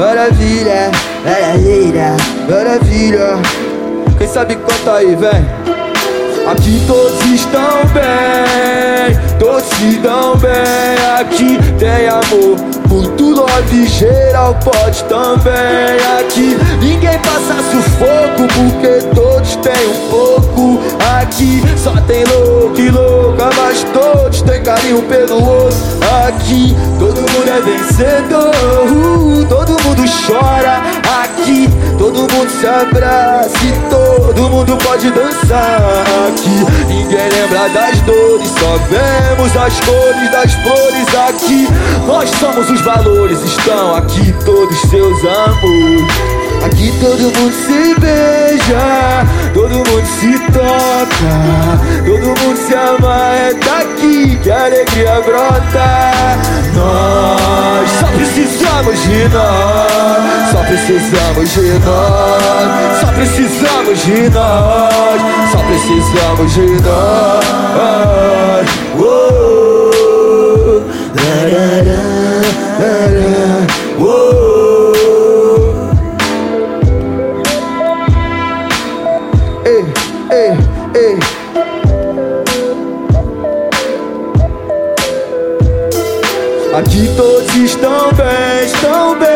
maravilha, maravilha, maravilha. Quem sabe canta aí, vem. Aqui todos estão bem, todos se dão bem. Aqui tem amor, muito love geral pode também. Aqui ninguém passa sufoco, porque todos têm um pouco. Aqui só tem louco e louca, mas todos têm carinho pelo outro. Aqui todo mundo é vencedor, uh, todo mundo chora. Aqui todo mundo se abraça e todo mundo pode dançar. Aqui ninguém lembra das dores, só vemos as cores das flores. Aqui nós somos os valores, estão aqui todos seus amores. Aqui todo mundo se beija, se toca, todo mundo se ama. É daqui que a alegria brota. Nós só precisamos de nós, só precisamos de nós, só precisamos de nós, só precisamos de nós. Ei, ei, ei. Aqui todos estão bem, estão bem,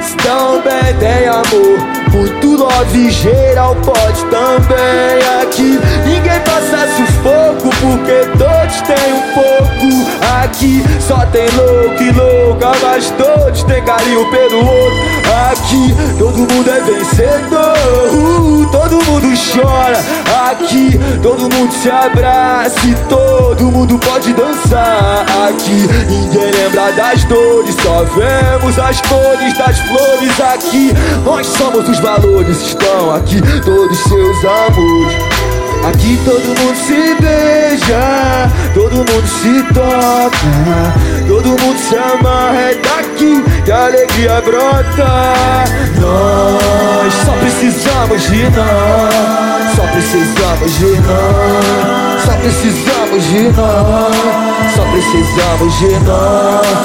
estão bem, tem amor, muito love geral pode também. Aqui ninguém passa sufoco, porque pouco. Aqui só tem louco e louca, mas todos têm carinho pelo outro. Aqui todo mundo é vencedor, uh, todo mundo chora. Aqui todo mundo se abraça e todo mundo pode dançar. Aqui ninguém lembra das dores, só vemos as cores das flores. Aqui nós somos os valores, estão aqui todos seus amores. Aqui todo mundo se beija, todo mundo se toca, todo mundo se ama. É daqui que a alegria brota. Nós só precisamos de nós, só precisamos de nós, só precisamos de nós, só precisamos de nós.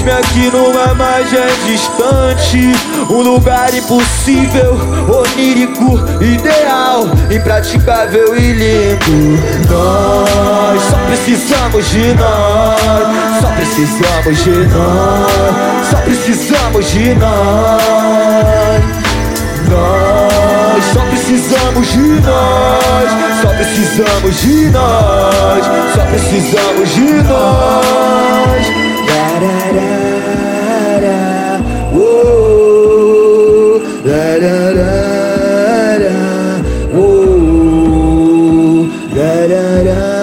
Eis-me aqui numa margem distante. Um lugar impossível, onírico, ideal Impraticável e lindo. Nós só precisamos de nós Só precisamos de nós Só precisamos de nós. Nós só precisamos de nós Só precisamos de nós Só precisamos de da da da da, whoa, da da da.